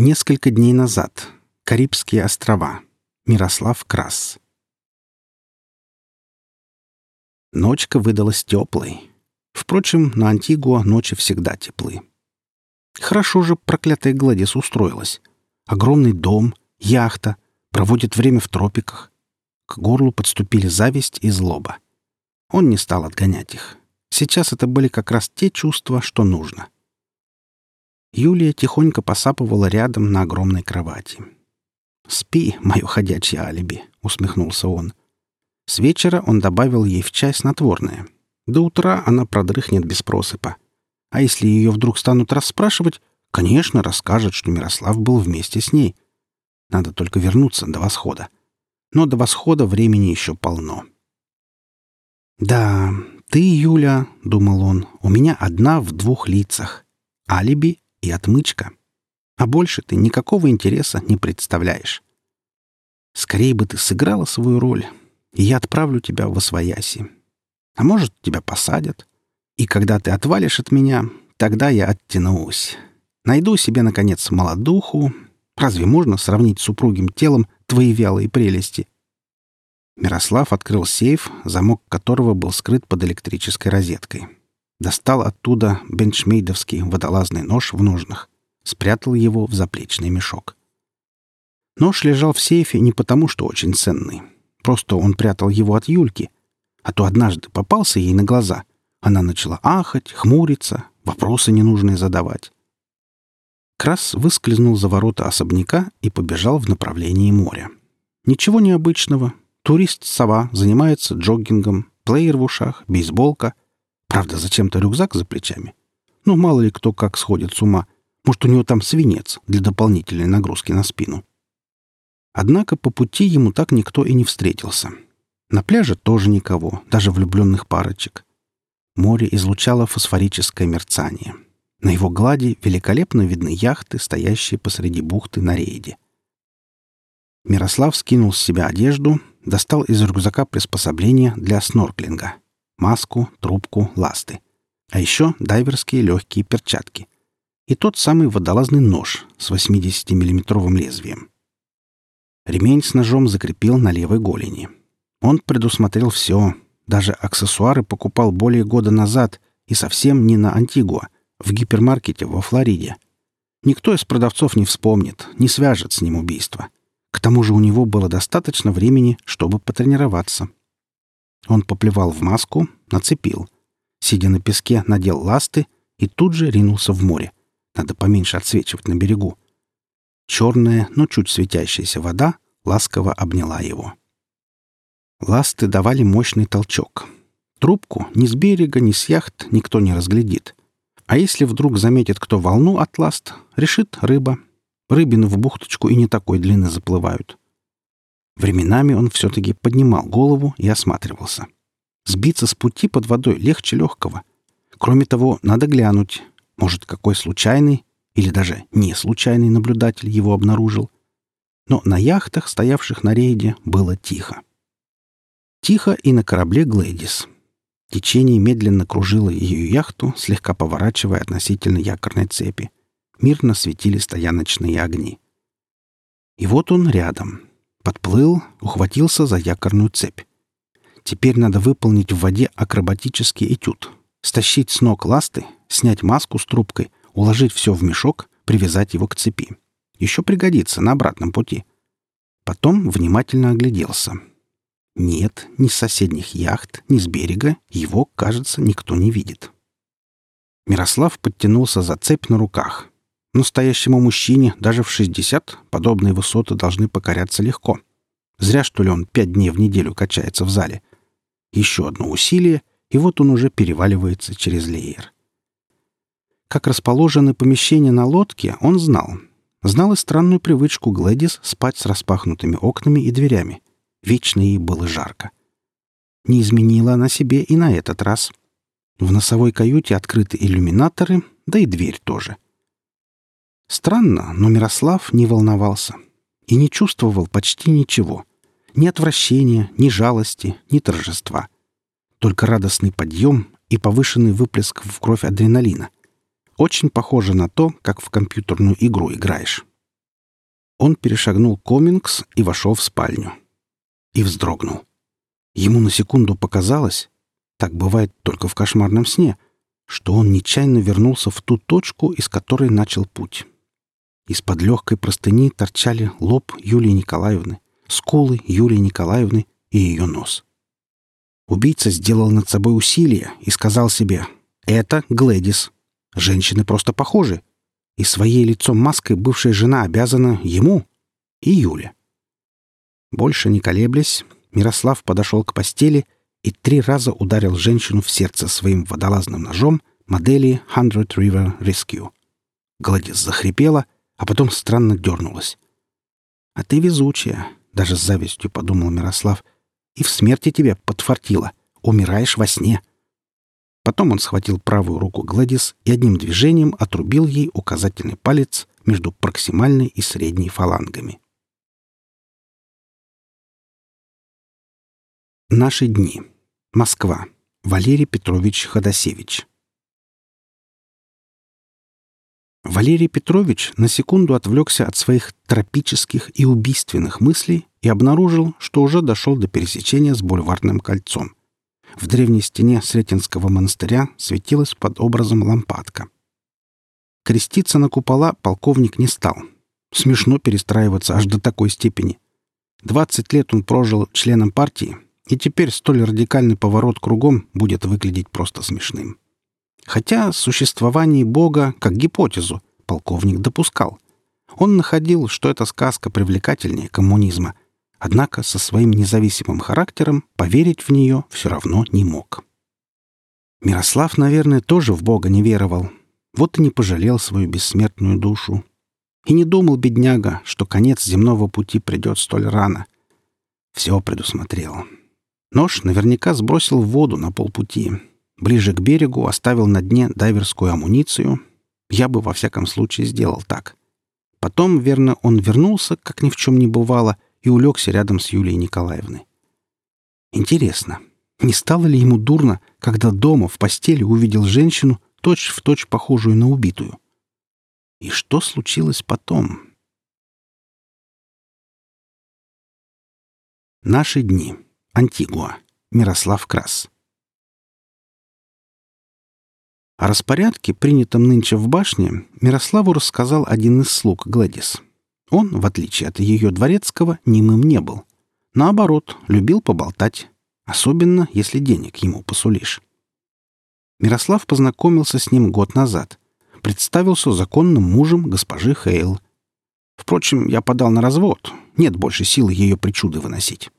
Несколько дней назад. Карибские острова. Мирослав Крас. Ночка выдалась теплой. Впрочем, на Антигуа ночи всегда теплы. Хорошо же проклятая Гладис устроилась. Огромный дом, яхта, проводит время в тропиках. К горлу подступили зависть и злоба. Он не стал отгонять их. Сейчас это были как раз те чувства, что нужно — Юлия тихонько посапывала рядом на огромной кровати. «Спи, мое ходячее алиби», — усмехнулся он. С вечера он добавил ей в чай снотворное. До утра она продрыхнет без просыпа. А если ее вдруг станут расспрашивать, конечно, расскажет, что Мирослав был вместе с ней. Надо только вернуться до восхода. Но до восхода времени еще полно. «Да, ты, Юля, — думал он, — у меня одна в двух лицах. Алиби и отмычка. А больше ты никакого интереса не представляешь. Скорее бы ты сыграла свою роль, и я отправлю тебя в Освояси. А может, тебя посадят. И когда ты отвалишь от меня, тогда я оттянусь. Найду себе, наконец, молодуху. Разве можно сравнить с супругим телом твои вялые прелести?» Мирослав открыл сейф, замок которого был скрыт под электрической розеткой. Достал оттуда бенчмейдовский водолазный нож в ножнах. Спрятал его в заплечный мешок. Нож лежал в сейфе не потому, что очень ценный. Просто он прятал его от Юльки. А то однажды попался ей на глаза. Она начала ахать, хмуриться, вопросы ненужные задавать. Крас выскользнул за ворота особняка и побежал в направлении моря. Ничего необычного. Турист-сова занимается джоггингом, плеер в ушах, бейсболка — Правда, зачем-то рюкзак за плечами. Ну, мало ли кто как сходит с ума. Может, у него там свинец для дополнительной нагрузки на спину. Однако по пути ему так никто и не встретился. На пляже тоже никого, даже влюбленных парочек. Море излучало фосфорическое мерцание. На его глади великолепно видны яхты, стоящие посреди бухты на рейде. Мирослав скинул с себя одежду, достал из рюкзака приспособления для снорклинга — маску, трубку, ласты. А еще дайверские легкие перчатки. И тот самый водолазный нож с 80-миллиметровым лезвием. Ремень с ножом закрепил на левой голени. Он предусмотрел все. Даже аксессуары покупал более года назад и совсем не на Антигуа, в гипермаркете во Флориде. Никто из продавцов не вспомнит, не свяжет с ним убийство. К тому же у него было достаточно времени, чтобы потренироваться. Он поплевал в маску, нацепил. Сидя на песке, надел ласты и тут же ринулся в море. Надо поменьше отсвечивать на берегу. Черная, но чуть светящаяся вода ласково обняла его. Ласты давали мощный толчок. Трубку ни с берега, ни с яхт никто не разглядит. А если вдруг заметит кто волну от ласт, решит рыба. Рыбины в бухточку и не такой длины заплывают. Временами он все-таки поднимал голову и осматривался. Сбиться с пути под водой легче легкого. Кроме того, надо глянуть. Может, какой случайный или даже не случайный наблюдатель его обнаружил. Но на яхтах, стоявших на рейде, было тихо. Тихо и на корабле «Глэдис». Течение медленно кружило ее яхту, слегка поворачивая относительно якорной цепи. Мирно светили стояночные огни. И вот он рядом, Подплыл, ухватился за якорную цепь. Теперь надо выполнить в воде акробатический этюд. Стащить с ног ласты, снять маску с трубкой, уложить все в мешок, привязать его к цепи. Еще пригодится на обратном пути. Потом внимательно огляделся. Нет, ни с соседних яхт, ни с берега его, кажется, никто не видит. Мирослав подтянулся за цепь на руках. Настоящему мужчине даже в 60 подобные высоты должны покоряться легко. Зря, что ли, он пять дней в неделю качается в зале. Еще одно усилие, и вот он уже переваливается через леер. Как расположены помещения на лодке, он знал. Знал и странную привычку Глэдис спать с распахнутыми окнами и дверями. Вечно ей было жарко. Не изменила она себе и на этот раз. В носовой каюте открыты иллюминаторы, да и дверь тоже — Странно, но Мирослав не волновался и не чувствовал почти ничего. Ни отвращения, ни жалости, ни торжества. Только радостный подъем и повышенный выплеск в кровь адреналина. Очень похоже на то, как в компьютерную игру играешь. Он перешагнул Комингс и вошел в спальню. И вздрогнул. Ему на секунду показалось, так бывает только в кошмарном сне, что он нечаянно вернулся в ту точку, из которой начал путь. Из-под легкой простыни торчали лоб Юлии Николаевны, скулы Юлии Николаевны и ее нос. Убийца сделал над собой усилие и сказал себе «Это Глэдис. Женщины просто похожи, и своей лицом маской бывшая жена обязана ему и Юле». Больше не колеблясь, Мирослав подошел к постели и три раза ударил женщину в сердце своим водолазным ножом модели Hundred River Rescue. Гладис захрипела, а потом странно дернулась. «А ты везучая», — даже с завистью подумал Мирослав — и в смерти тебе подфартило. Умираешь во сне». Потом он схватил правую руку Гладис и одним движением отрубил ей указательный палец между проксимальной и средней фалангами. Наши дни. Москва. Валерий Петрович Ходосевич. Валерий Петрович на секунду отвлекся от своих тропических и убийственных мыслей и обнаружил, что уже дошел до пересечения с бульварным кольцом. В древней стене Сретенского монастыря светилась под образом лампадка. Креститься на купола полковник не стал. Смешно перестраиваться аж до такой степени. Двадцать лет он прожил членом партии, и теперь столь радикальный поворот кругом будет выглядеть просто смешным. Хотя существование Бога как гипотезу полковник допускал. Он находил, что эта сказка привлекательнее коммунизма — Однако со своим независимым характером поверить в нее все равно не мог. Мирослав, наверное, тоже в Бога не веровал. Вот и не пожалел свою бессмертную душу. И не думал бедняга, что конец земного пути придет столь рано. Все предусмотрел. Нож наверняка сбросил в воду на полпути. Ближе к берегу оставил на дне дайверскую амуницию. Я бы во всяком случае сделал так. Потом, верно, он вернулся, как ни в чем не бывало — и улегся рядом с Юлией Николаевной. Интересно, не стало ли ему дурно, когда дома в постели увидел женщину, точь-в-точь точь похожую на убитую? И что случилось потом? Наши дни. Антигуа. Мирослав Крас. О распорядке, принятом нынче в башне, Мирославу рассказал один из слуг Гладис — он, в отличие от ее дворецкого, немым не был. Наоборот, любил поболтать, особенно если денег ему посулишь. Мирослав познакомился с ним год назад. Представился законным мужем госпожи Хейл. Впрочем, я подал на развод. Нет больше силы ее причуды выносить.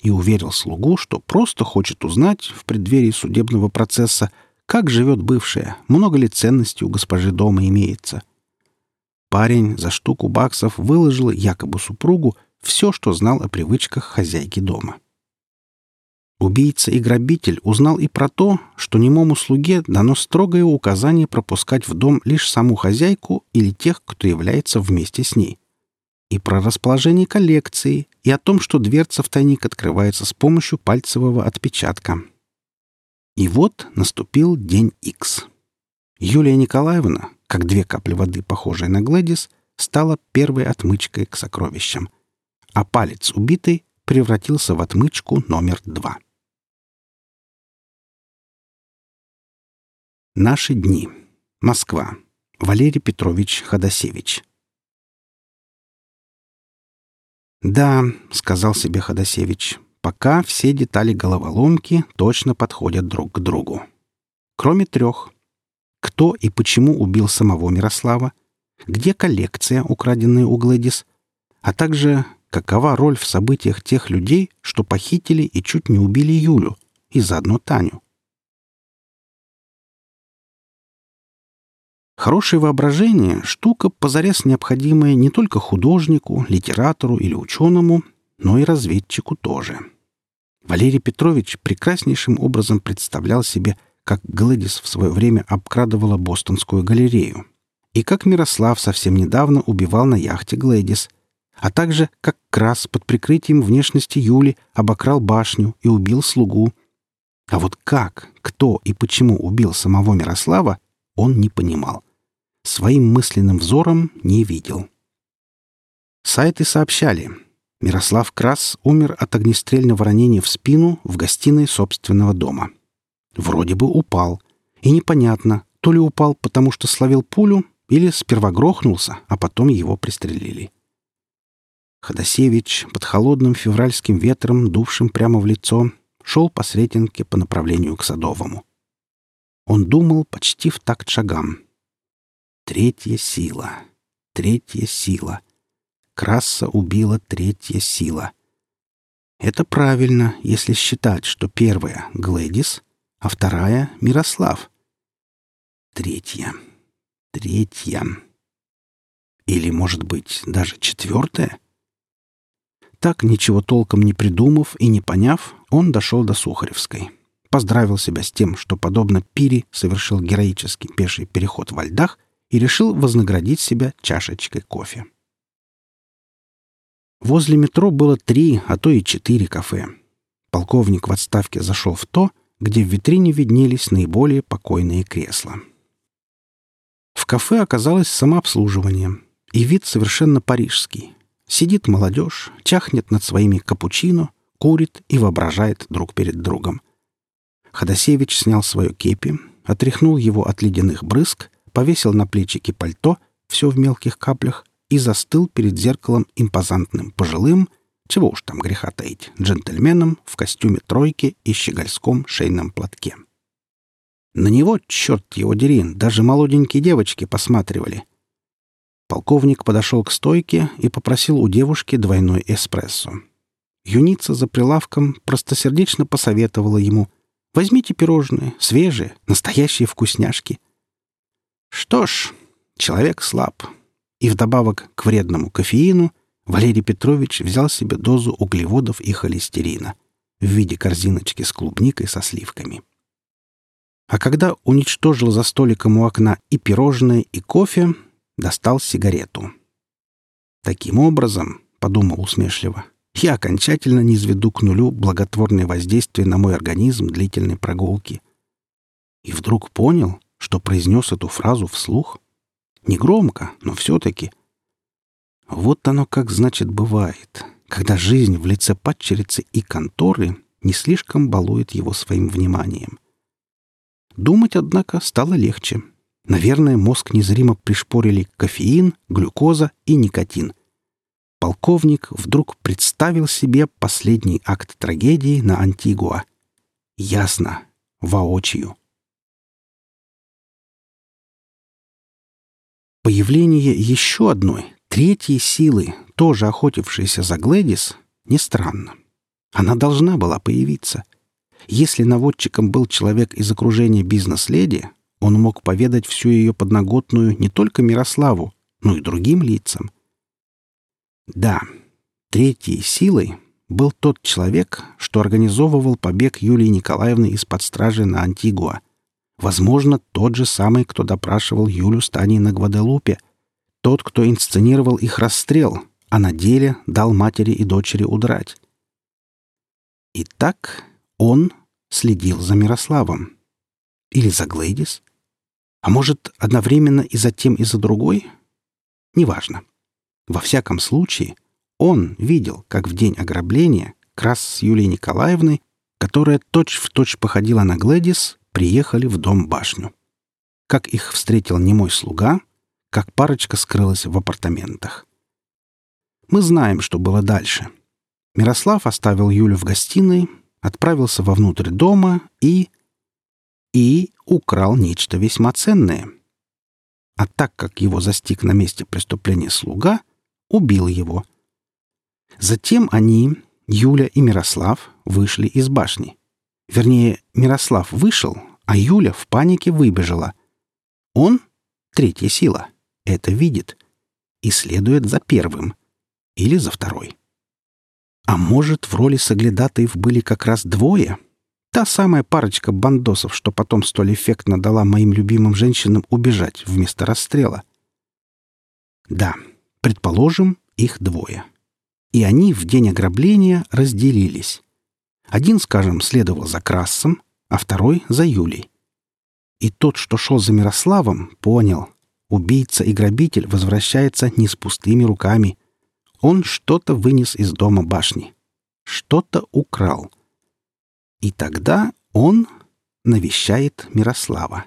И уверил слугу, что просто хочет узнать в преддверии судебного процесса, как живет бывшая, много ли ценностей у госпожи дома имеется. Парень за штуку баксов выложил якобы супругу все, что знал о привычках хозяйки дома. Убийца и грабитель узнал и про то, что немому слуге дано строгое указание пропускать в дом лишь саму хозяйку или тех, кто является вместе с ней. И про расположение коллекции, и о том, что дверца в тайник открывается с помощью пальцевого отпечатка. И вот наступил день Икс. Юлия Николаевна, как две капли воды, похожие на Глэдис, стала первой отмычкой к сокровищам, а палец убитый превратился в отмычку номер два. Наши дни. Москва. Валерий Петрович Ходосевич. «Да», — сказал себе Ходосевич, — «пока все детали головоломки точно подходят друг к другу. Кроме трех — кто и почему убил самого Мирослава, где коллекция, украденная у Глэдис, а также какова роль в событиях тех людей, что похитили и чуть не убили Юлю, и заодно Таню. Хорошее воображение — штука, позарез необходимая не только художнику, литератору или ученому, но и разведчику тоже. Валерий Петрович прекраснейшим образом представлял себе как Глэдис в свое время обкрадывала Бостонскую галерею, и как Мирослав совсем недавно убивал на яхте Глэдис, а также как Крас под прикрытием внешности Юли обокрал башню и убил слугу. А вот как, кто и почему убил самого Мирослава, он не понимал. Своим мысленным взором не видел. Сайты сообщали. Мирослав Крас умер от огнестрельного ранения в спину в гостиной собственного дома. Вроде бы упал. И непонятно, то ли упал, потому что словил пулю, или сперва грохнулся, а потом его пристрелили. Ходосевич под холодным февральским ветром, дувшим прямо в лицо, шел по Сретенке по направлению к Садовому. Он думал почти в такт шагам. Третья сила. Третья сила. Краса убила третья сила. Это правильно, если считать, что первая — Глэдис, а вторая — Мирослав. Третья. Третья. Или, может быть, даже четвертая? Так, ничего толком не придумав и не поняв, он дошел до Сухаревской. Поздравил себя с тем, что, подобно Пири, совершил героический пеший переход во льдах и решил вознаградить себя чашечкой кофе. Возле метро было три, а то и четыре кафе. Полковник в отставке зашел в то, где в витрине виднелись наиболее покойные кресла. В кафе оказалось самообслуживание, и вид совершенно парижский. Сидит молодежь, чахнет над своими капучино, курит и воображает друг перед другом. Ходосевич снял свое кепи, отряхнул его от ледяных брызг, повесил на плечики пальто, все в мелких каплях, и застыл перед зеркалом импозантным пожилым, чего уж там греха таить, джентльменом в костюме тройки и щегольском шейном платке. На него, черт его дери, даже молоденькие девочки посматривали. Полковник подошел к стойке и попросил у девушки двойной эспрессо. Юница за прилавком простосердечно посоветовала ему «Возьмите пирожные, свежие, настоящие вкусняшки». Что ж, человек слаб. И вдобавок к вредному кофеину Валерий Петрович взял себе дозу углеводов и холестерина в виде корзиночки с клубникой со сливками. А когда уничтожил за столиком у окна и пирожное, и кофе, достал сигарету. «Таким образом», — подумал усмешливо, — «я окончательно не изведу к нулю благотворное воздействие на мой организм длительной прогулки». И вдруг понял, что произнес эту фразу вслух. Негромко, но все-таки. Вот оно как, значит, бывает, когда жизнь в лице падчерицы и конторы не слишком балует его своим вниманием. Думать, однако, стало легче. Наверное, мозг незримо пришпорили кофеин, глюкоза и никотин. Полковник вдруг представил себе последний акт трагедии на Антигуа. Ясно, воочию. Появление еще одной, третьей силы, тоже охотившейся за Глэдис, не странно. Она должна была появиться. Если наводчиком был человек из окружения бизнес-леди, он мог поведать всю ее подноготную не только Мирославу, но и другим лицам. Да, третьей силой был тот человек, что организовывал побег Юлии Николаевны из-под стражи на Антигуа. Возможно, тот же самый, кто допрашивал Юлю Стани на Гваделупе, тот, кто инсценировал их расстрел, а на деле дал матери и дочери удрать. Итак, он следил за Мирославом. Или за Глэдис? А может, одновременно и за тем, и за другой? Неважно. Во всяком случае, он видел, как в день ограбления Крас с Юлией Николаевной, которая точь-в-точь точь походила на Глэдис, приехали в дом-башню. Как их встретил немой слуга, как парочка скрылась в апартаментах. Мы знаем, что было дальше. Мирослав оставил Юлю в гостиной, отправился вовнутрь дома и и украл нечто весьма ценное. А так как его застиг на месте преступления слуга, убил его. Затем они, Юля и Мирослав, вышли из башни. Вернее, Мирослав вышел, а Юля в панике выбежала. Он, третья сила, это видит и следует за первым или за второй. А может, в роли соглядатаев были как раз двое — Та самая парочка бандосов, что потом столь эффектно дала моим любимым женщинам убежать вместо расстрела. Да, предположим, их двое. И они в день ограбления разделились. Один, скажем, следовал за Красом, а второй — за Юлей. И тот, что шел за Мирославом, понял — убийца и грабитель возвращается не с пустыми руками. Он что-то вынес из дома башни. Что-то украл. И тогда он навещает Мирослава.